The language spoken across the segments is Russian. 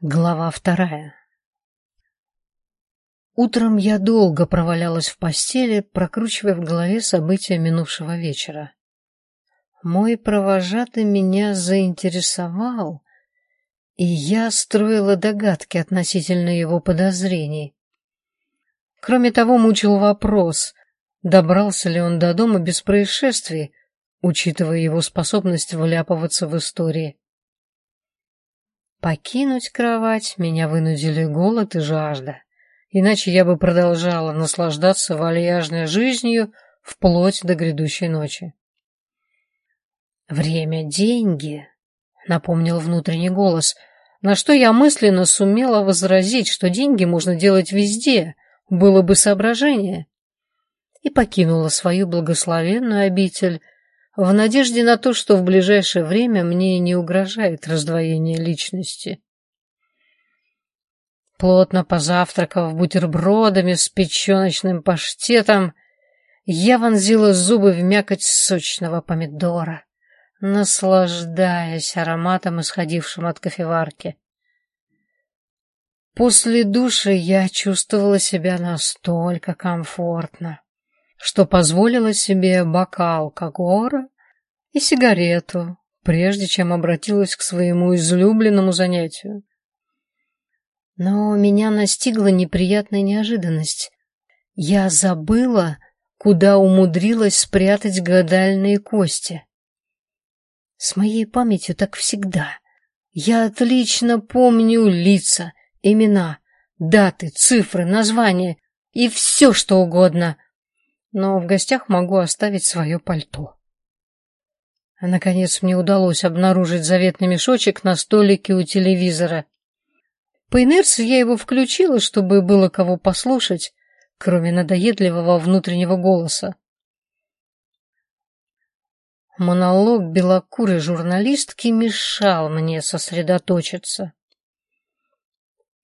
Глава вторая Утром я долго провалялась в постели, прокручивая в голове события минувшего вечера. Мой провожатый меня заинтересовал, и я строила догадки относительно его подозрений. Кроме того, мучил вопрос, добрался ли он до дома без происшествий, учитывая его способность вляпываться в истории. Покинуть кровать меня вынудили голод и жажда, иначе я бы продолжала наслаждаться вальяжной жизнью вплоть до грядущей ночи. «Время — деньги», — напомнил внутренний голос, на что я мысленно сумела возразить, что деньги можно делать везде, было бы соображение, и покинула свою благословенную обитель, в надежде на то, что в ближайшее время мне не угрожает раздвоение личности. Плотно позавтракав бутербродами с печеночным паштетом, я вонзила зубы в мякоть сочного помидора, наслаждаясь ароматом, исходившим от кофеварки. После души я чувствовала себя настолько комфортно, что позволила себе бокал алкоголя и сигарету, прежде чем обратилась к своему излюбленному занятию. Но меня настигла неприятная неожиданность. Я забыла, куда умудрилась спрятать гадальные кости. С моей памятью так всегда. Я отлично помню лица, имена, даты, цифры, названия и все, что угодно — но в гостях могу оставить свое пальто. Наконец мне удалось обнаружить заветный мешочек на столике у телевизора. По инерции я его включила, чтобы было кого послушать, кроме надоедливого внутреннего голоса. Монолог белокурой журналистки мешал мне сосредоточиться.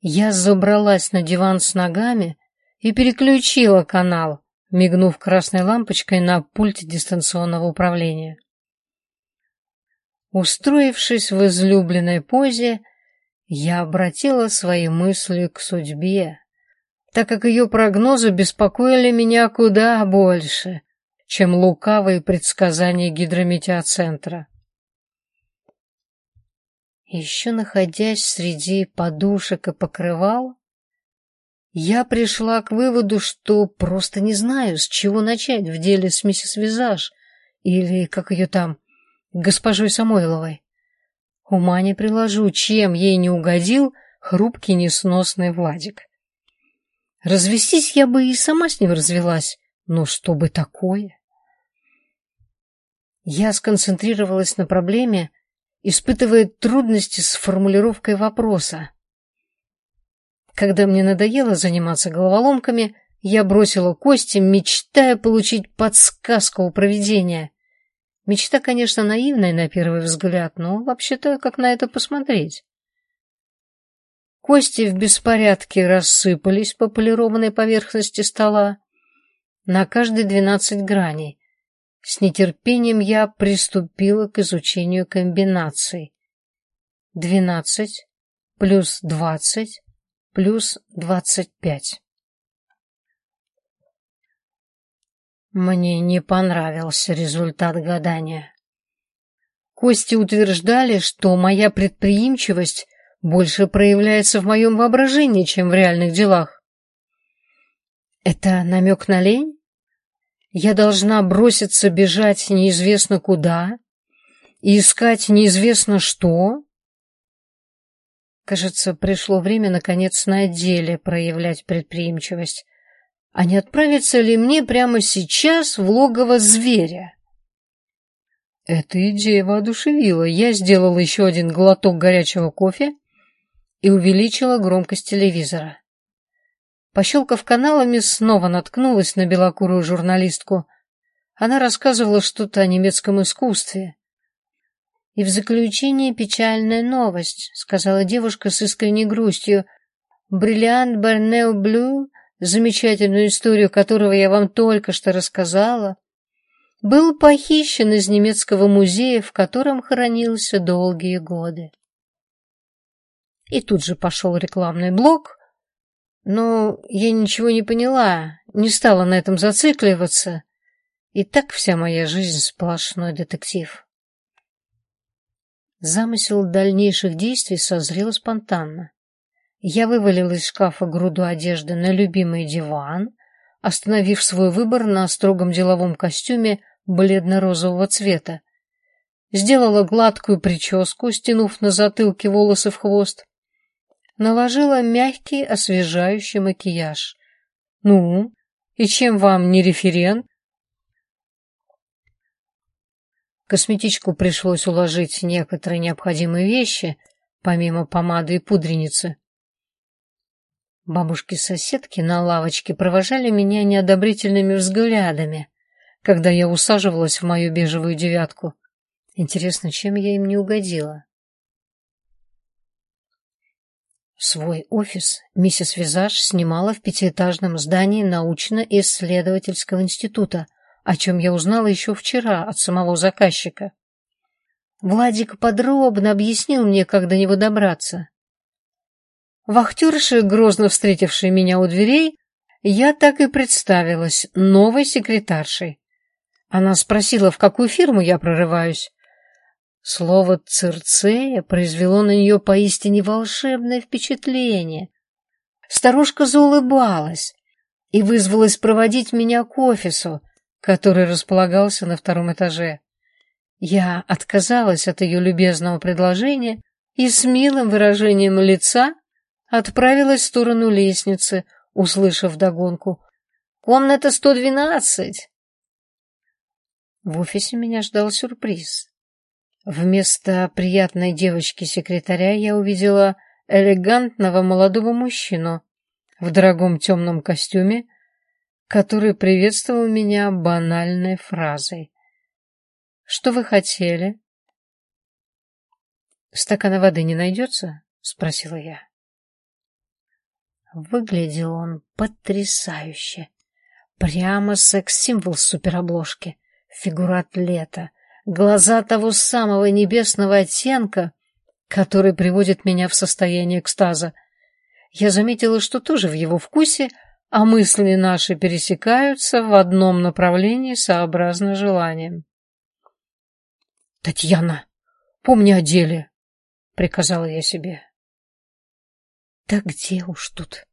Я забралась на диван с ногами и переключила канал, мигнув красной лампочкой на пульте дистанционного управления. Устроившись в излюбленной позе, я обратила свои мысли к судьбе, так как ее прогнозы беспокоили меня куда больше, чем лукавые предсказания гидрометеоцентра. Еще находясь среди подушек и покрывал, я пришла к выводу, что просто не знаю, с чего начать в деле с миссис Визаж или, как ее там, госпожой Самойловой. Ума не приложу, чем ей не угодил хрупкий несносный Владик. Развестись я бы и сама с ним развелась, но что бы такое? Я сконцентрировалась на проблеме, испытывая трудности с формулировкой вопроса. Когда мне надоело заниматься головоломками, я бросила кости, мечтая получить подсказку у провидения. Мечта, конечно, наивная на первый взгляд, но вообще-то как на это посмотреть? Кости в беспорядке рассыпались по полированной поверхности стола на каждые двенадцать граней. С нетерпением я приступила к изучению комбинаций. Двенадцать плюс двадцать плюс двадцать пять. Мне не понравился результат гадания. Кости утверждали, что моя предприимчивость больше проявляется в моем воображении, чем в реальных делах. Это намек на лень? Я должна броситься бежать неизвестно куда и искать неизвестно что? Кажется, пришло время, наконец, на деле проявлять предприимчивость. А не отправиться ли мне прямо сейчас в логово зверя? Эта идея воодушевила. Я сделала еще один глоток горячего кофе и увеличила громкость телевизора. Пощелкав каналами, снова наткнулась на белокурую журналистку. Она рассказывала что-то о немецком искусстве. И в заключение печальная новость, сказала девушка с искренней грустью. Бриллиант Барнео Блю, замечательную историю которого я вам только что рассказала, был похищен из немецкого музея, в котором хранился долгие годы. и тут же пошел рекламный блок. Но я ничего не поняла, не стала на этом зацикливаться. И так вся моя жизнь сплошной детектив. Замысел дальнейших действий созрел спонтанно. Я вывалила из шкафа груду одежды на любимый диван, остановив свой выбор на строгом деловом костюме бледно-розового цвета. Сделала гладкую прическу, стянув на затылке волосы в хвост. Наложила мягкий освежающий макияж. Ну, и чем вам не референт? Косметичку пришлось уложить некоторые необходимые вещи, помимо помады и пудреницы. Бабушки-соседки на лавочке провожали меня неодобрительными взглядами, когда я усаживалась в мою бежевую девятку. Интересно, чем я им не угодила? Свой офис миссис Визаж снимала в пятиэтажном здании научно-исследовательского института, о чем я узнала еще вчера от самого заказчика. Владик подробно объяснил мне, как до него добраться. Вахтерши, грозно встретившей меня у дверей, я так и представилась новой секретаршей. Она спросила, в какую фирму я прорываюсь. Слово «цирцея» произвело на нее поистине волшебное впечатление. Старушка заулыбалась и вызвалась проводить меня к офису, который располагался на втором этаже. Я отказалась от ее любезного предложения и с милым выражением лица отправилась в сторону лестницы, услышав догонку. «Комната 112!» В офисе меня ждал сюрприз. Вместо приятной девочки-секретаря я увидела элегантного молодого мужчину в дорогом темном костюме который приветствовал меня банальной фразой. «Что вы хотели?» «Стакана воды не найдется?» — спросила я. Выглядел он потрясающе. Прямо секс-символ суперобложки. Фигура атлета. Глаза того самого небесного оттенка, который приводит меня в состояние экстаза. Я заметила, что тоже в его вкусе — а мысли наши пересекаются в одном направлении сообразно желаниям. «Татьяна, помни о деле!» — приказала я себе. «Да где уж тут?»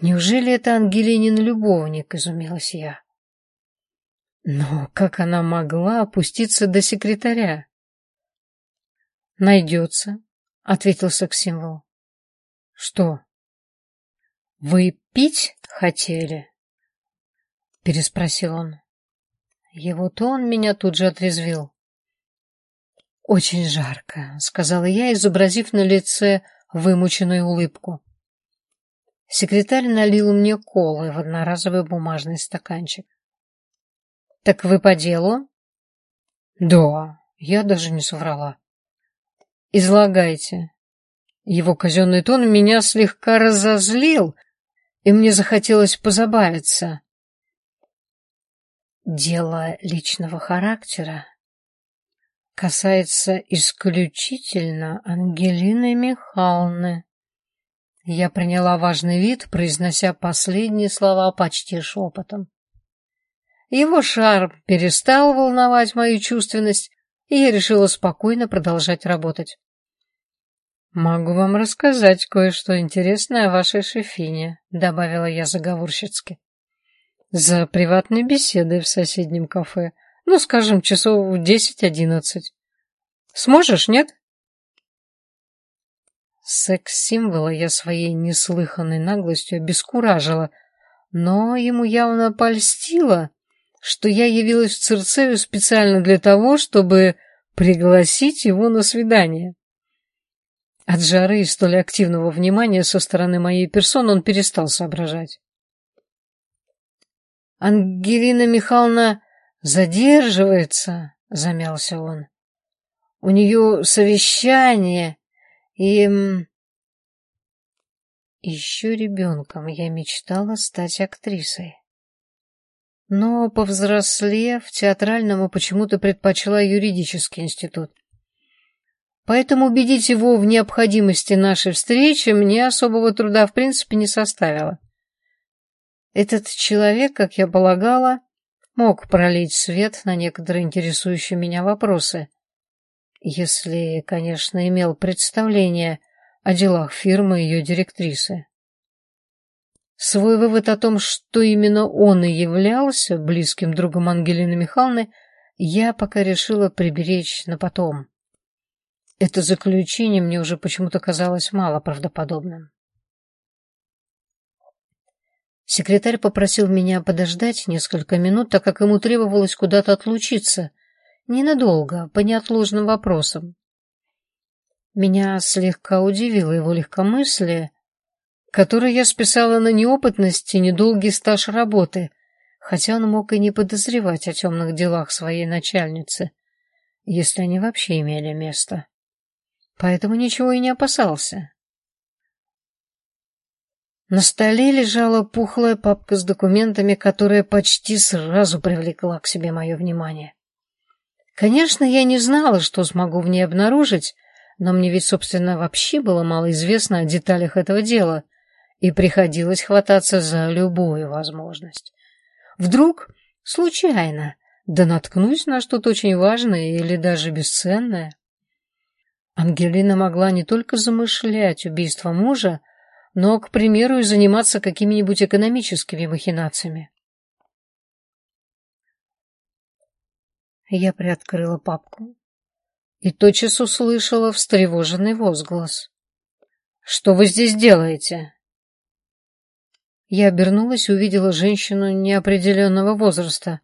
«Неужели это Ангелинин любовник?» — изумилась я. Но как она могла опуститься до секретаря? «Найдется», — ответил секс-символ. «Что?» «Вы пить хотели?» — переспросил он. Его тон меня тут же отрезвил. «Очень жарко», — сказала я, изобразив на лице вымученную улыбку. Секретарь налил мне колы в одноразовый бумажный стаканчик. «Так вы по делу?» «Да, я даже не соврала». «Излагайте». Его казенный тон меня слегка разозлил, и мне захотелось позабавиться. Дело личного характера касается исключительно Ангелины Михайловны. Я приняла важный вид, произнося последние слова почти шепотом. Его шарм перестал волновать мою чувственность, и я решила спокойно продолжать работать. «Могу вам рассказать кое-что интересное о вашей шефине», — добавила я заговорщицки. «За приватной беседой в соседнем кафе. Ну, скажем, часов в десять-одиннадцать. Сможешь, нет?» Секс-символа я своей неслыханной наглостью обескуражила, но ему явно польстило, что я явилась в Церцею специально для того, чтобы пригласить его на свидание. От жары и столь активного внимания со стороны моей персоны он перестал соображать. «Ангелина Михайловна задерживается», — замялся он. «У нее совещание, и...» Еще ребенком я мечтала стать актрисой. Но, повзрослев, театральному почему-то предпочла юридический институт. Поэтому убедить его в необходимости нашей встречи мне особого труда в принципе не составило. Этот человек, как я полагала, мог пролить свет на некоторые интересующие меня вопросы, если, конечно, имел представление о делах фирмы и ее директрисы. Свой вывод о том, что именно он и являлся близким другом Ангелины Михайловны, я пока решила приберечь на потом. Это заключение мне уже почему-то казалось мало правдоподобным. Секретарь попросил меня подождать несколько минут, так как ему требовалось куда-то отлучиться. Ненадолго, по неотложным вопросам. Меня слегка удивило его легкомыслие, которое я списала на неопытность и недолгий стаж работы, хотя он мог и не подозревать о темных делах своей начальницы, если они вообще имели место поэтому ничего и не опасался. На столе лежала пухлая папка с документами, которая почти сразу привлекла к себе мое внимание. Конечно, я не знала, что смогу в ней обнаружить, но мне ведь, собственно, вообще было мало известно о деталях этого дела, и приходилось хвататься за любую возможность. Вдруг, случайно, да наткнусь на что-то очень важное или даже бесценное. Ангелина могла не только замышлять убийство мужа, но, к примеру, и заниматься какими-нибудь экономическими махинациями. Я приоткрыла папку и тотчас услышала встревоженный возглас. «Что вы здесь делаете?» Я обернулась и увидела женщину неопределенного возраста.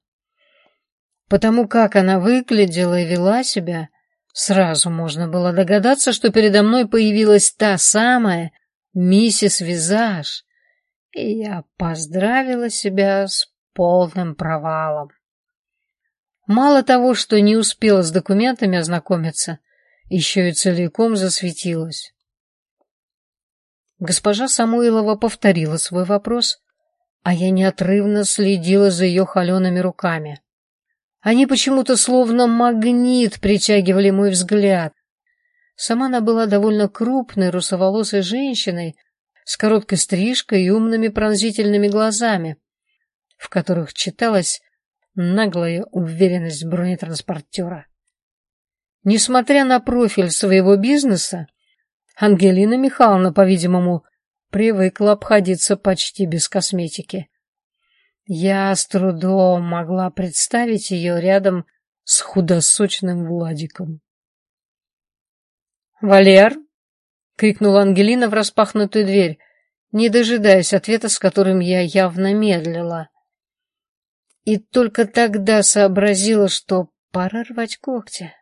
Потому как она выглядела и вела себя, Сразу можно было догадаться, что передо мной появилась та самая миссис Визаж, и я поздравила себя с полным провалом. Мало того, что не успела с документами ознакомиться, еще и целиком засветилась. Госпожа Самуилова повторила свой вопрос, а я неотрывно следила за ее холеными руками. Они почему-то словно магнит притягивали мой взгляд. Сама она была довольно крупной, русоволосой женщиной с короткой стрижкой и умными пронзительными глазами, в которых читалась наглая уверенность бронетранспортера. Несмотря на профиль своего бизнеса, Ангелина Михайловна, по-видимому, привыкла обходиться почти без косметики. Я с трудом могла представить ее рядом с худосочным Владиком. «Валер!» — крикнула Ангелина в распахнутую дверь, не дожидаясь ответа, с которым я явно медлила. И только тогда сообразила, что пора рвать когти.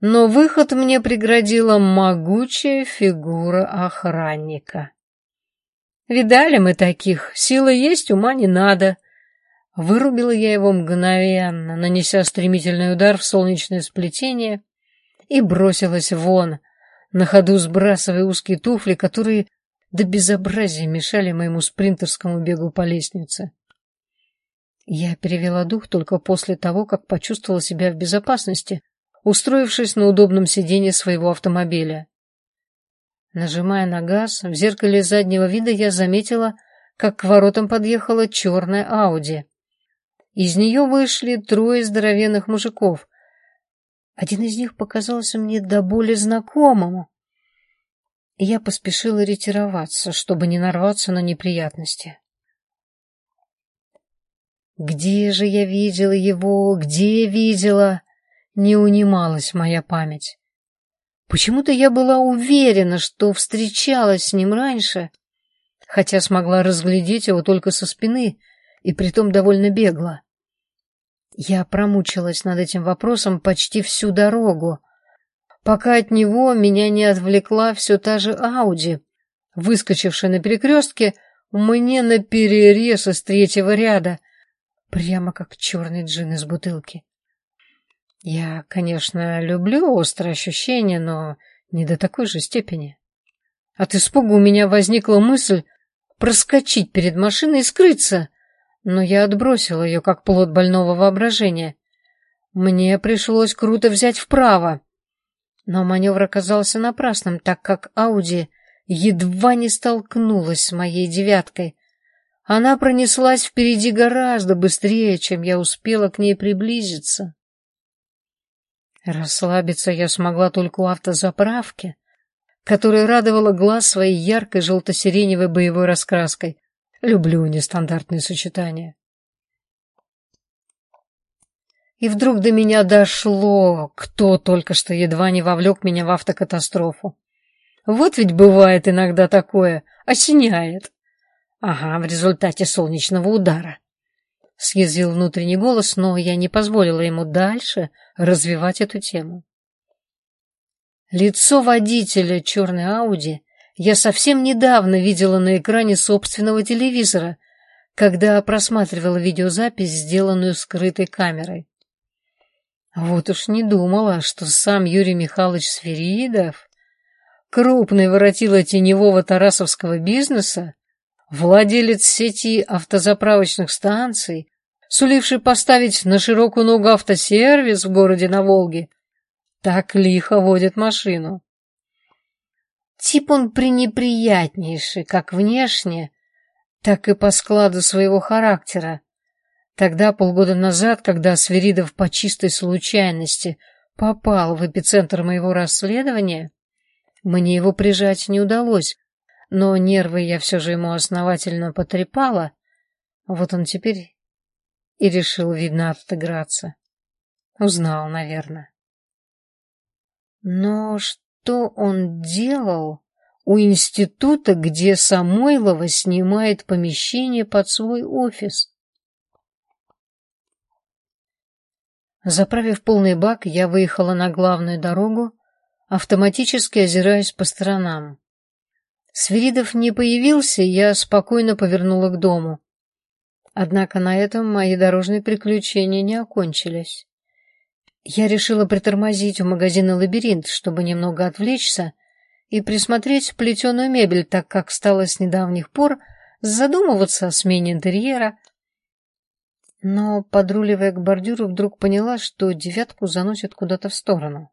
Но выход мне преградила могучая фигура охранника. Видали мы таких, силы есть, ума не надо. Вырубила я его мгновенно, нанеся стремительный удар в солнечное сплетение и бросилась вон, на ходу сбрасывая узкие туфли, которые до безобразия мешали моему спринтерскому бегу по лестнице. Я перевела дух только после того, как почувствовала себя в безопасности, устроившись на удобном сиденье своего автомобиля. Нажимая на газ, в зеркале заднего вида я заметила, как к воротам подъехала черная Ауди. Из нее вышли трое здоровенных мужиков. Один из них показался мне до боли знакомым. И я поспешила ретироваться, чтобы не нарваться на неприятности. Где же я видела его, где видела? Не унималась моя память. Почему-то я была уверена, что встречалась с ним раньше, хотя смогла разглядеть его только со спины, и притом довольно бегло. Я промучилась над этим вопросом почти всю дорогу, пока от него меня не отвлекла все та же Ауди, выскочившая на перекрестке мне на перерез из третьего ряда, прямо как черный джин из бутылки. Я, конечно, люблю острые ощущения, но не до такой же степени. От испуга у меня возникла мысль проскочить перед машиной и скрыться, но я отбросила ее как плод больного воображения. Мне пришлось круто взять вправо. Но маневр оказался напрасным, так как Ауди едва не столкнулась с моей девяткой. Она пронеслась впереди гораздо быстрее, чем я успела к ней приблизиться. Расслабиться я смогла только у автозаправки, которая радовала глаз своей яркой желто-сиреневой боевой раскраской. Люблю нестандартные сочетания. И вдруг до меня дошло, кто только что едва не вовлек меня в автокатастрофу. Вот ведь бывает иногда такое, осеняет. Ага, в результате солнечного удара. Съязвил внутренний голос, но я не позволила ему дальше развивать эту тему. Лицо водителя черной Ауди я совсем недавно видела на экране собственного телевизора, когда просматривала видеозапись, сделанную скрытой камерой. Вот уж не думала, что сам Юрий Михайлович Сверидов, крупный воротило теневого тарасовского бизнеса, владелец сети автозаправочных станций, суливший поставить на широкую ногу автосервис в городе на Волге, так лихо водит машину. Тип он пренеприятнейший, как внешне, так и по складу своего характера. Тогда, полгода назад, когда Сверидов по чистой случайности попал в эпицентр моего расследования, мне его прижать не удалось, но нервы я все же ему основательно потрепала. Вот он теперь и решил, видно, отыграться. Узнал, наверное. Но что он делал у института, где Самойлова снимает помещение под свой офис? Заправив полный бак, я выехала на главную дорогу, автоматически озираясь по сторонам. Свиридов не появился, я спокойно повернула к дому. Однако на этом мои дорожные приключения не окончились. Я решила притормозить у магазина «Лабиринт», чтобы немного отвлечься и присмотреть плетеную мебель, так как стала с недавних пор задумываться о смене интерьера, но, подруливая к бордюру, вдруг поняла, что девятку заносит куда-то в сторону.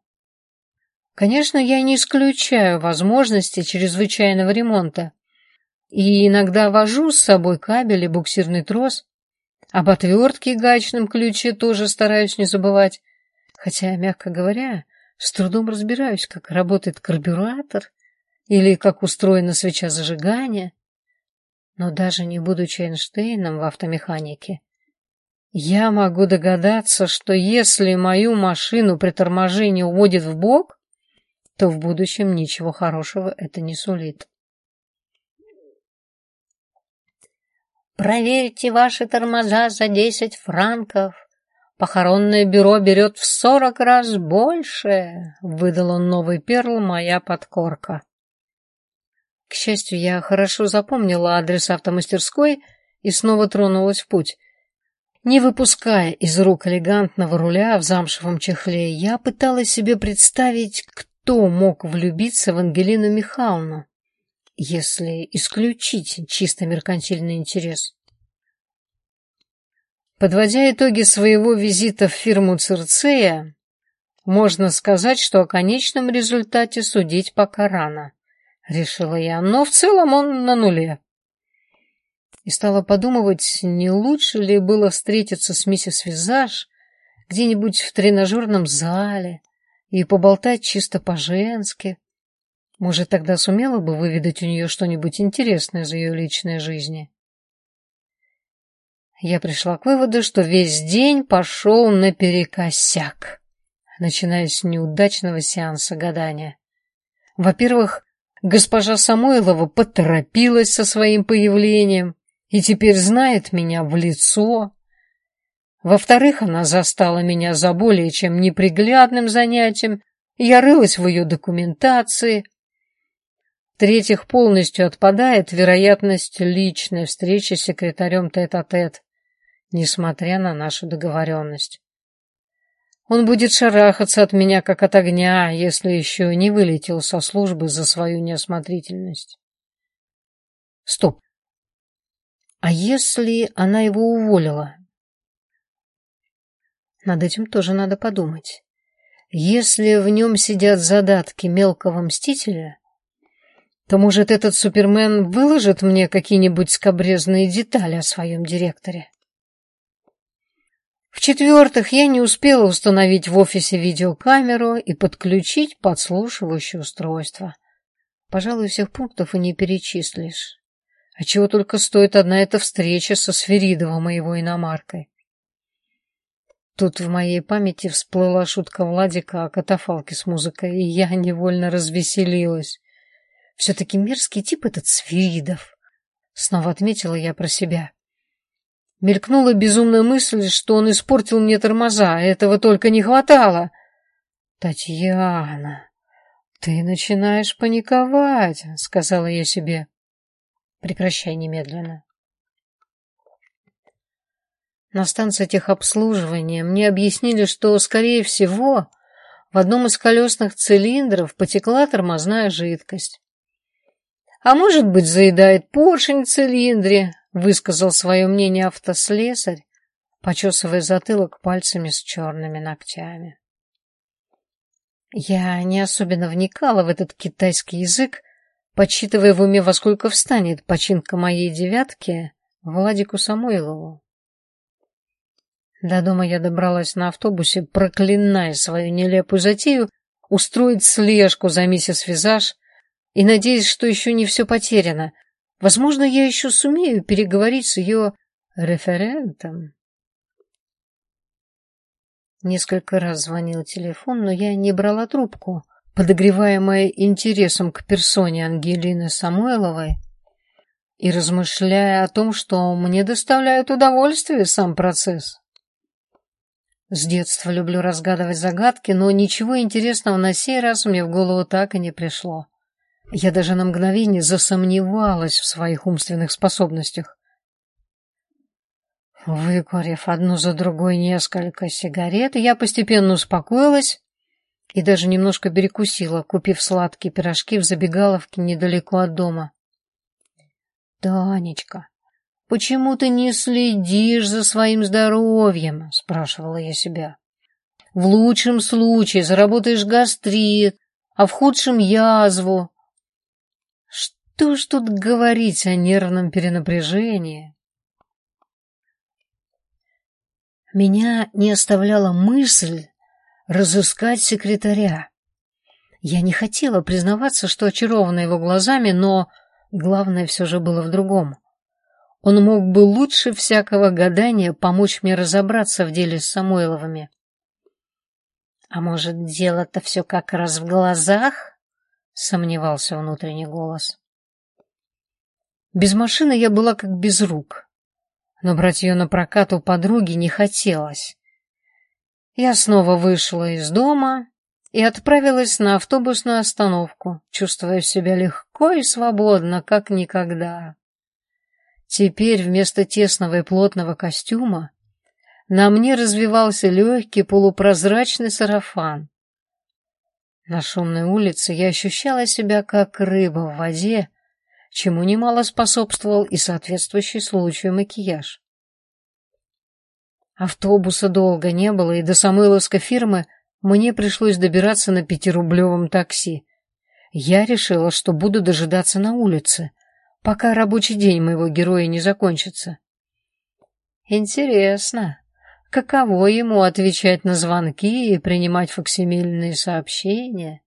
Конечно, я не исключаю возможности чрезвычайного ремонта, и иногда вожу с собой кабель и буксирный трос, об отвертке и гаечном ключе тоже стараюсь не забывать, хотя, мягко говоря, с трудом разбираюсь, как работает карбюратор или как устроена свеча зажигания. Но даже не будучи Эйнштейном в автомеханике, я могу догадаться, что если мою машину при торможении уводит в бок, то в будущем ничего хорошего это не сулит. Проверьте ваши тормоза за десять франков. Похоронное бюро берет в сорок раз больше, выдал он новый перл моя подкорка. К счастью, я хорошо запомнила адрес автомастерской и снова тронулась в путь. Не выпуская из рук элегантного руля в замшевом чехле, я пыталась себе представить, кто мог влюбиться в Ангелину Михайловну, если исключить чисто меркантильный интерес. Подводя итоги своего визита в фирму Цирцея, можно сказать, что о конечном результате судить пока рано, решила я, но в целом он на нуле и стала подумывать, не лучше ли было встретиться с миссис Визаж где-нибудь в тренажерном зале и поболтать чисто по-женски. Может, тогда сумела бы выведать у нее что-нибудь интересное из ее личной жизни. Я пришла к выводу, что весь день пошел наперекосяк, начиная с неудачного сеанса гадания. Во-первых, госпожа Самойлова поторопилась со своим появлением, и теперь знает меня в лицо. Во-вторых, она застала меня за более чем неприглядным занятием, я рылась в ее документации. В-третьих, полностью отпадает вероятность личной встречи с секретарем тет-а-тет, -тет, несмотря на нашу договоренность. Он будет шарахаться от меня, как от огня, если еще не вылетел со службы за свою неосмотрительность. Стоп. А если она его уволила? Над этим тоже надо подумать. если в нем сидят задатки мелкого мстителя, то, может, этот Супермен выложит мне какие-нибудь скобрезные детали о своем директоре. В-четвертых, я не успела установить в офисе видеокамеру и подключить подслушивающее устройство. Пожалуй, всех пунктов и не перечислишь. А чего только стоит одна эта встреча со Сферидовым моего иномаркой. Тут в моей памяти всплыла шутка Владика о катафалке с музыкой, и я невольно развеселилась. Все-таки мерзкий тип этот Сферидов. Снова отметила я про себя. Мелькнула безумная мысль, что он испортил мне тормоза, этого только не хватало. «Татьяна, ты начинаешь паниковать», — сказала я себе. «Прекращай немедленно». На станции техобслуживания мне объяснили, что, скорее всего, в одном из колесных цилиндров потекла тормозная жидкость. А может быть, заедает поршень в цилиндре, высказал свое мнение автослесарь, почесывая затылок пальцами с черными ногтями. Я не особенно вникала в этот китайский язык, подсчитывая в уме, во сколько встанет починка моей девятки Владику Самойлову. До дома я добралась на автобусе, проклиная свою нелепую затею устроить слежку за миссис Визаж и надеясь, что еще не все потеряно — Возможно, я еще сумею переговорить с ее референтом. Несколько раз звонил телефон, но я не брала трубку, подогреваемая интересом к персоне Ангелины Самойловой и размышляя о том, что мне доставляет удовольствие сам процесс. С детства люблю разгадывать загадки, но ничего интересного на сей раз мне в голову так и не пришло. Я даже на мгновение засомневалась в своих умственных способностях. Выкурив одну за другой несколько сигарет, я постепенно успокоилась и даже немножко перекусила, купив сладкие пирожки в забегаловке недалеко от дома. «Танечка, почему ты не следишь за своим здоровьем?» — спрашивала я себя. «В лучшем случае заработаешь гастрит, а в худшем — язву. Что ж тут говорить о нервном перенапряжении? Меня не оставляла мысль разыскать секретаря. Я не хотела признаваться, что очарована его глазами, но главное все же было в другом. Он мог бы лучше всякого гадания помочь мне разобраться в деле с Самойловыми. А может, дело-то все как раз в глазах? Сомневался внутренний голос. Без машины я была как без рук, но брать ее на прокат у подруги не хотелось. Я снова вышла из дома и отправилась на автобусную остановку, чувствуя себя легко и свободно, как никогда. Теперь вместо тесного и плотного костюма на мне развивался легкий полупрозрачный сарафан. На шумной улице я ощущала себя как рыба в воде, чему немало способствовал и соответствующий случаю макияж. Автобуса долго не было, и до Самойловской фирмы мне пришлось добираться на пятирублевом такси. Я решила, что буду дожидаться на улице, пока рабочий день моего героя не закончится. Интересно, каково ему отвечать на звонки и принимать факсимильные сообщения?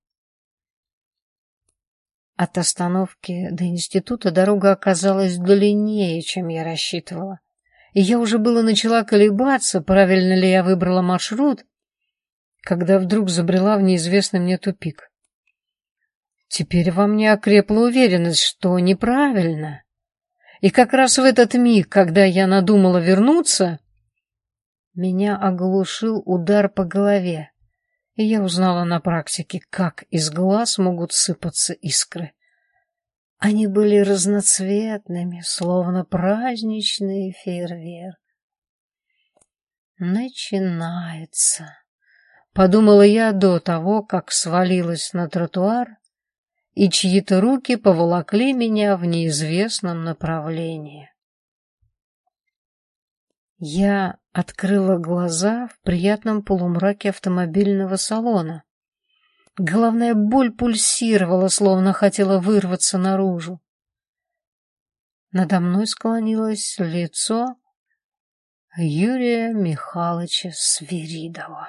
От остановки до института дорога оказалась длиннее, чем я рассчитывала. И я уже было начала колебаться, правильно ли я выбрала маршрут, когда вдруг забрела в неизвестный мне тупик. Теперь во мне окрепла уверенность, что неправильно. И как раз в этот миг, когда я надумала вернуться, меня оглушил удар по голове и я узнала на практике, как из глаз могут сыпаться искры. Они были разноцветными, словно праздничный фейерверк. «Начинается», — подумала я до того, как свалилась на тротуар, и чьи-то руки поволокли меня в неизвестном направлении. Я открыла глаза в приятном полумраке автомобильного салона. Головная боль пульсировала, словно хотела вырваться наружу. Надо мной склонилось лицо Юрия Михайловича Свиридова.